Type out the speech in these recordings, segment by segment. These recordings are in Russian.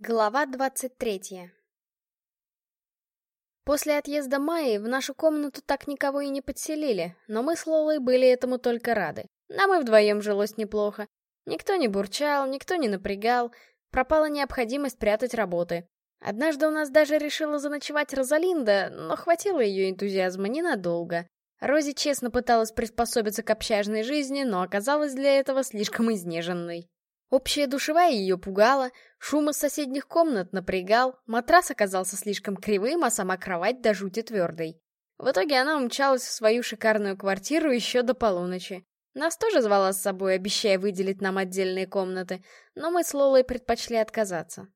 Глава 23 После отъезда Майи в нашу комнату так никого и не подселили, но мы с Лолой были этому только рады. Нам и вдвоем жилось неплохо. Никто не бурчал, никто не напрягал, пропала необходимость прятать работы. Однажды у нас даже решила заночевать Розалинда, но хватило ее энтузиазма ненадолго. Рози честно пыталась приспособиться к общажной жизни, но оказалась для этого слишком изнеженной. Общая душевая ее пугала, шум из соседних комнат напрягал, матрас оказался слишком кривым, а сама кровать до жути твердой. В итоге она умчалась в свою шикарную квартиру еще до полуночи. Нас тоже звала с собой, обещая выделить нам отдельные комнаты, но мы с Лолой предпочли отказаться.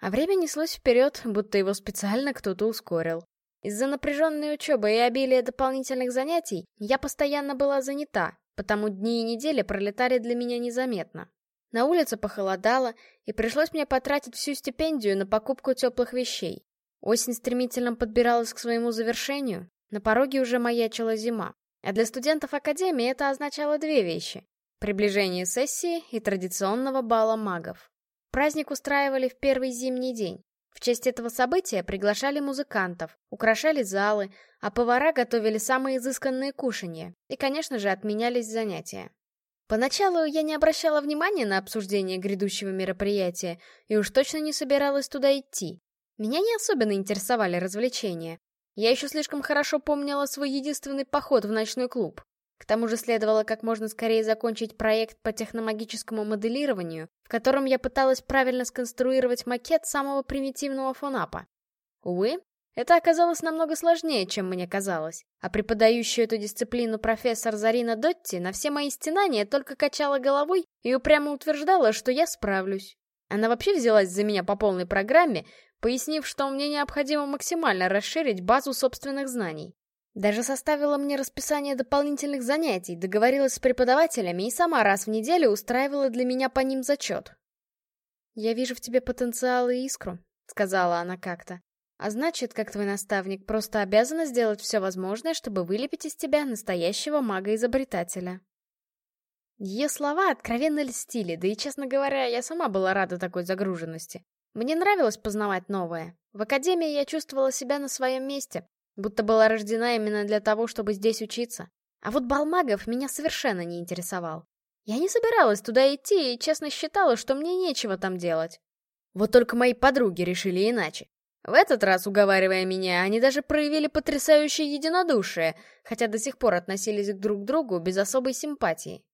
А время неслось вперед, будто его специально кто-то ускорил. Из-за напряженной учебы и обилия дополнительных занятий я постоянно была занята, потому дни и недели пролетали для меня незаметно. На улице похолодало, и пришлось мне потратить всю стипендию на покупку теплых вещей. Осень стремительно подбиралась к своему завершению, на пороге уже маячила зима. А для студентов Академии это означало две вещи — приближение сессии и традиционного бала магов. Праздник устраивали в первый зимний день. В честь этого события приглашали музыкантов, украшали залы, а повара готовили самые изысканные кушанья, и, конечно же, отменялись занятия. Поначалу я не обращала внимания на обсуждение грядущего мероприятия и уж точно не собиралась туда идти. Меня не особенно интересовали развлечения. Я еще слишком хорошо помнила свой единственный поход в ночной клуб. К тому же следовало как можно скорее закончить проект по техномагическому моделированию, в котором я пыталась правильно сконструировать макет самого примитивного фонапа. Увы, это оказалось намного сложнее, чем мне казалось, а преподающая эту дисциплину профессор Зарина Дотти на все мои стенания только качала головой и упрямо утверждала, что я справлюсь. Она вообще взялась за меня по полной программе, пояснив, что мне необходимо максимально расширить базу собственных знаний. Даже составила мне расписание дополнительных занятий, договорилась с преподавателями и сама раз в неделю устраивала для меня по ним зачет. «Я вижу в тебе потенциал и искру», — сказала она как-то. А значит, как твой наставник, просто обязана сделать все возможное, чтобы вылепить из тебя настоящего мага-изобретателя. Ее слова откровенно льстили, да и, честно говоря, я сама была рада такой загруженности. Мне нравилось познавать новое. В академии я чувствовала себя на своем месте, будто была рождена именно для того, чтобы здесь учиться. А вот бал магов меня совершенно не интересовал. Я не собиралась туда идти и честно считала, что мне нечего там делать. Вот только мои подруги решили иначе. В этот раз, уговаривая меня, они даже проявили потрясающее единодушие, хотя до сих пор относились друг к другу без особой симпатии.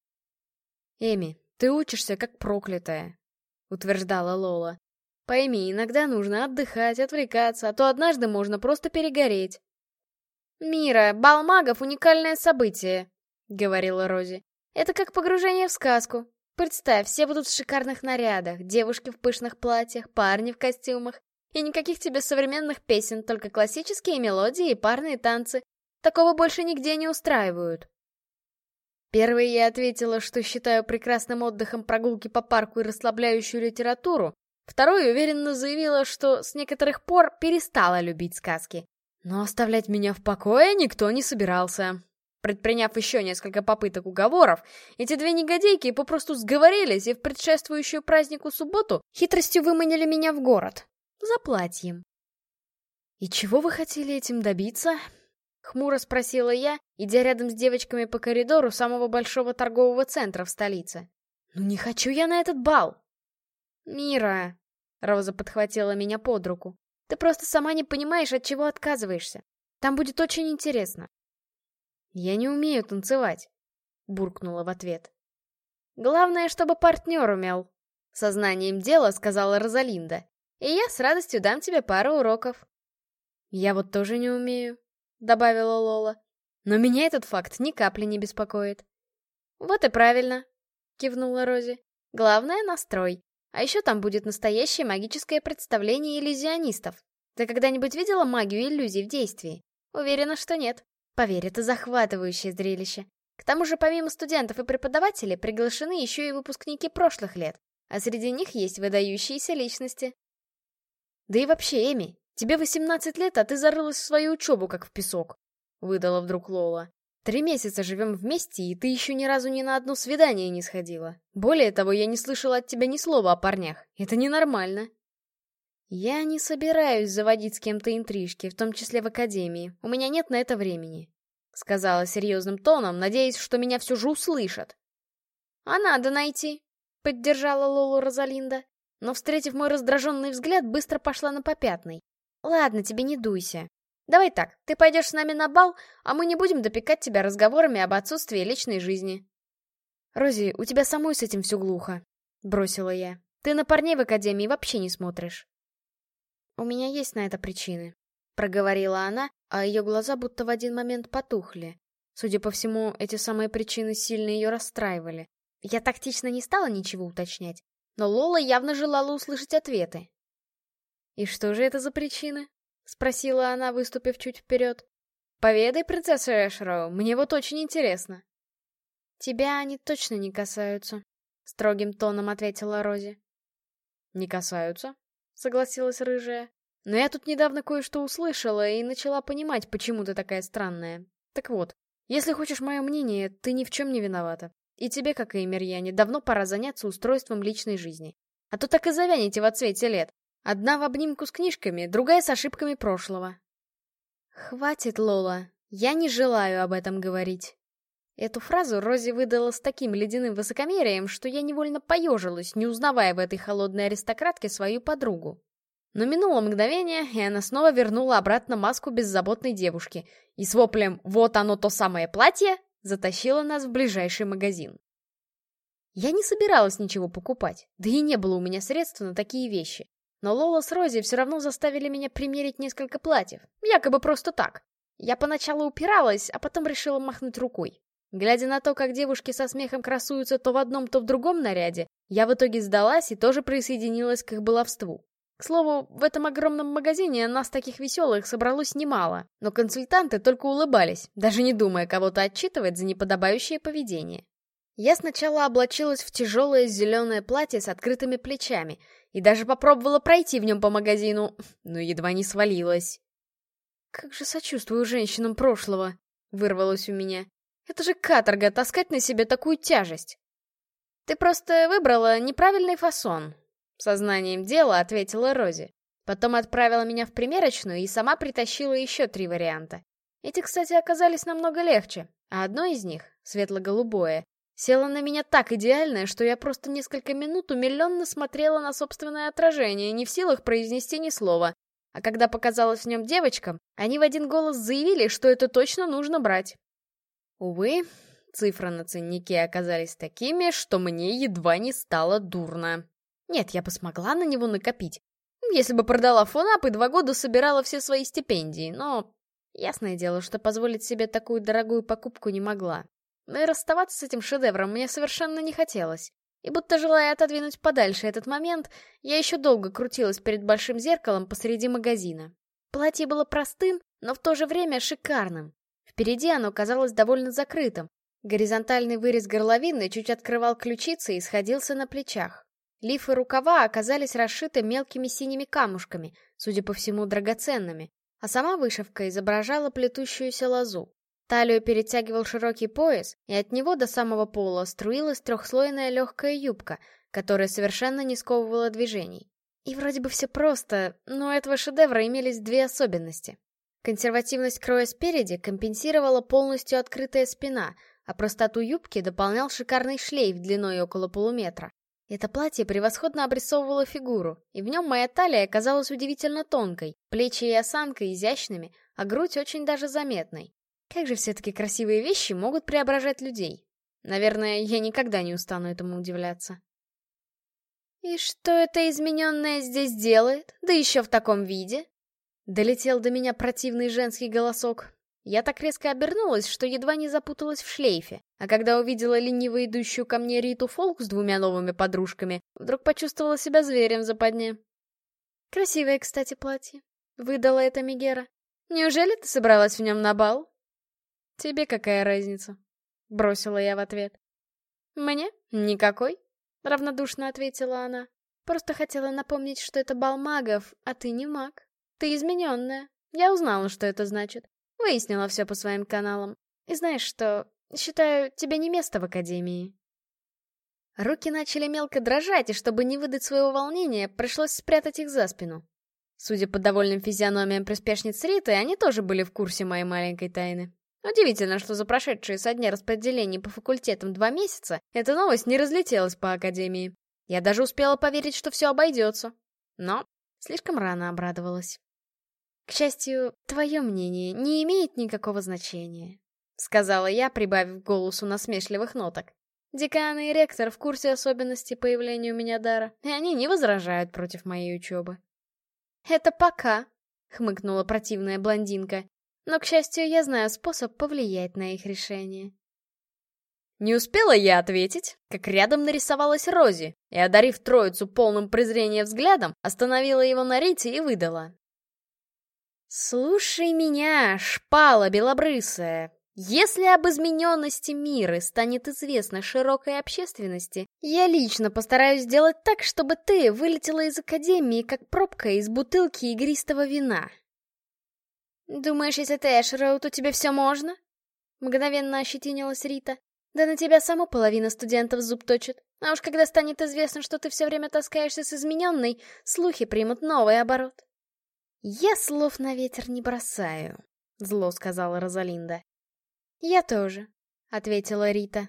«Эми, ты учишься как проклятая», — утверждала Лола. «Пойми, иногда нужно отдыхать, отвлекаться, а то однажды можно просто перегореть». «Мира, бал магов — уникальное событие», — говорила Рози. «Это как погружение в сказку. Представь, все будут в шикарных нарядах, девушки в пышных платьях, парни в костюмах. И никаких тебе современных песен, только классические мелодии и парные танцы. Такого больше нигде не устраивают. Первой я ответила, что считаю прекрасным отдыхом прогулки по парку и расслабляющую литературу. Второй уверенно заявила, что с некоторых пор перестала любить сказки. Но оставлять меня в покое никто не собирался. Предприняв еще несколько попыток уговоров, эти две негодейки попросту сговорились и в предшествующую празднику субботу хитростью выманили меня в город. За платьем. «И чего вы хотели этим добиться?» Хмуро спросила я, идя рядом с девочками по коридору самого большого торгового центра в столице. «Ну не хочу я на этот бал!» «Мира!» — Роза подхватила меня под руку. «Ты просто сама не понимаешь, от чего отказываешься. Там будет очень интересно». «Я не умею танцевать», — буркнула в ответ. «Главное, чтобы партнер умел», — сознанием дела сказала Розалинда. И я с радостью дам тебе пару уроков. Я вот тоже не умею, добавила Лола. Но меня этот факт ни капли не беспокоит. Вот и правильно, кивнула Рози. Главное — настрой. А еще там будет настоящее магическое представление иллюзионистов. Ты когда-нибудь видела магию иллюзий в действии? Уверена, что нет. Поверь, это захватывающее зрелище. К тому же, помимо студентов и преподавателей, приглашены еще и выпускники прошлых лет. А среди них есть выдающиеся личности. Да и вообще, Эми, тебе 18 лет, а ты зарылась в свою учебу, как в песок. Выдала вдруг Лола. Три месяца живем вместе, и ты еще ни разу ни на одно свидание не сходила. Более того, я не слышала от тебя ни слова о парнях. Это ненормально. «Я не собираюсь заводить с кем-то интрижки, в том числе в академии. У меня нет на это времени», — сказала серьезным тоном, надеясь, что меня все же услышат. «А надо найти», — поддержала Лолу Розалинда. Но, встретив мой раздраженный взгляд, быстро пошла на попятный. «Ладно, тебе не дуйся. Давай так, ты пойдешь с нами на бал, а мы не будем допекать тебя разговорами об отсутствии личной жизни». «Рози, у тебя самой с этим все глухо», — бросила я. «Ты на парней в академии вообще не смотришь». «У меня есть на это причины», — проговорила она, а ее глаза будто в один момент потухли. Судя по всему, эти самые причины сильно ее расстраивали. Я тактично не стала ничего уточнять, но Лола явно желала услышать ответы. «И что же это за причины?» — спросила она, выступив чуть вперед. «Поведай, принцесса Эшроу, мне вот очень интересно». «Тебя они точно не касаются», — строгим тоном ответила Рози. «Не касаются?» — согласилась рыжая. «Но я тут недавно кое-что услышала и начала понимать, почему ты такая странная. Так вот, если хочешь мое мнение, ты ни в чем не виновата. И тебе, как и Эмирьяне, давно пора заняться устройством личной жизни. А то так и завянете в отцвете лет. Одна в обнимку с книжками, другая с ошибками прошлого. Хватит, Лола. Я не желаю об этом говорить. Эту фразу Рози выдала с таким ледяным высокомерием, что я невольно поежилась, не узнавая в этой холодной аристократке свою подругу. Но минуло мгновение, и она снова вернула обратно маску беззаботной девушки и с воплем «Вот оно то самое платье!» Затащила нас в ближайший магазин. Я не собиралась ничего покупать, да и не было у меня средств на такие вещи. Но Лола с Рози все равно заставили меня примерить несколько платьев, якобы просто так. Я поначалу упиралась, а потом решила махнуть рукой. Глядя на то, как девушки со смехом красуются то в одном, то в другом наряде, я в итоге сдалась и тоже присоединилась к их баловству. К слову, в этом огромном магазине нас таких веселых собралось немало, но консультанты только улыбались, даже не думая кого-то отчитывать за неподобающее поведение. Я сначала облачилась в тяжелое зеленое платье с открытыми плечами и даже попробовала пройти в нем по магазину, но едва не свалилась. «Как же сочувствую женщинам прошлого!» — вырвалось у меня. Это же каторга, таскать на себе такую тяжесть. Ты просто выбрала неправильный фасон. Сознанием дела ответила Рози. Потом отправила меня в примерочную и сама притащила еще три варианта. Эти, кстати, оказались намного легче, а одно из них, светло-голубое, село на меня так идеально, что я просто несколько минут умиленно смотрела на собственное отражение, не в силах произнести ни слова. А когда показалась в нем девочкам, они в один голос заявили, что это точно нужно брать. Увы, цифры на ценнике оказались такими, что мне едва не стало дурно. Нет, я бы смогла на него накопить. Если бы продала фонап и два года собирала все свои стипендии, но... Ясное дело, что позволить себе такую дорогую покупку не могла. Но и расставаться с этим шедевром мне совершенно не хотелось. И будто желая отодвинуть подальше этот момент, я еще долго крутилась перед большим зеркалом посреди магазина. Платье было простым, но в то же время шикарным. Впереди оно казалось довольно закрытым. Горизонтальный вырез горловины чуть открывал ключицы и сходился на плечах. Лифы рукава оказались расшиты мелкими синими камушками, судя по всему, драгоценными, а сама вышивка изображала плетущуюся лозу. Талию перетягивал широкий пояс, и от него до самого пола струилась трехслойная легкая юбка, которая совершенно не сковывала движений. И вроде бы все просто, но у этого шедевра имелись две особенности. Консервативность кроя спереди компенсировала полностью открытая спина, а простоту юбки дополнял шикарный шлейф длиной около полуметра. Это платье превосходно обрисовывало фигуру, и в нем моя талия казалась удивительно тонкой, плечи и осанка изящными, а грудь очень даже заметной. Как же все-таки красивые вещи могут преображать людей? Наверное, я никогда не устану этому удивляться. «И что это измененное здесь делает? Да еще в таком виде?» Долетел до меня противный женский голосок. Я так резко обернулась, что едва не запуталась в шлейфе, а когда увидела лениво идущую ко мне Риту Фолк с двумя новыми подружками, вдруг почувствовала себя зверем в западне. «Красивое, кстати, платье», — выдала это Мегера. «Неужели ты собралась в нем на бал?» «Тебе какая разница?» — бросила я в ответ. «Мне? Никакой», — равнодушно ответила она. «Просто хотела напомнить, что это бал магов, а ты не маг». Ты измененная. Я узнала, что это значит. Выяснила все по своим каналам. И знаешь что, считаю, тебе не место в академии. Руки начали мелко дрожать, и чтобы не выдать своего волнения, пришлось спрятать их за спину. Судя по довольным физиономиям приспешниц Риты, они тоже были в курсе моей маленькой тайны. Удивительно, что за прошедшие со дня распределения по факультетам два месяца эта новость не разлетелась по Академии. Я даже успела поверить, что все обойдется. Но слишком рано обрадовалась. «К счастью, твое мнение не имеет никакого значения», — сказала я, прибавив голосу насмешливых ноток. «Декан и ректор в курсе особенностей появления у меня дара, и они не возражают против моей учебы». «Это пока», — хмыкнула противная блондинка. «Но, к счастью, я знаю способ повлиять на их решение». Не успела я ответить, как рядом нарисовалась Рози, и, одарив троицу полным презрения взглядом, остановила его на рите и выдала. «Слушай меня, шпала белобрысая, если об измененности мира станет известно широкой общественности, я лично постараюсь сделать так, чтобы ты вылетела из Академии, как пробка из бутылки игристого вина. Думаешь, если ты Эшроу, то тебе все можно? Мгновенно ощетинилась Рита. Да на тебя саму половина студентов зуб точит. А уж когда станет известно, что ты все время таскаешься с измененной, слухи примут новый оборот. «Я слов на ветер не бросаю», — зло сказала Розалинда. «Я тоже», — ответила Рита.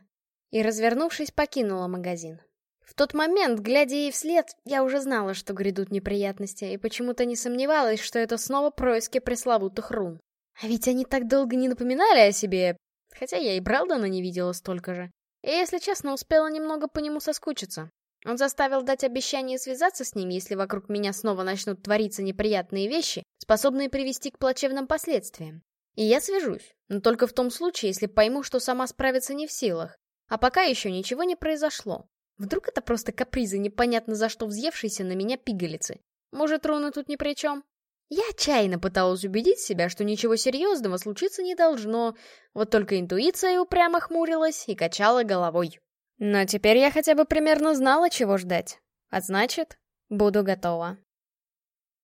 И, развернувшись, покинула магазин. В тот момент, глядя ей вслед, я уже знала, что грядут неприятности, и почему-то не сомневалась, что это снова происки пресловутых рун. А ведь они так долго не напоминали о себе, хотя я и Бралдона не видела столько же. И, если честно, успела немного по нему соскучиться. Он заставил дать обещание связаться с ним, если вокруг меня снова начнут твориться неприятные вещи, способные привести к плачевным последствиям. И я свяжусь, но только в том случае, если пойму, что сама справиться не в силах. А пока еще ничего не произошло. Вдруг это просто капризы непонятно за что взъевшиеся на меня пигалицы. Может, руны тут ни при чем? Я отчаянно пыталась убедить себя, что ничего серьезного случиться не должно, вот только интуиция упрямо хмурилась и качала головой. Но теперь я хотя бы примерно знала, чего ждать. А значит, буду готова.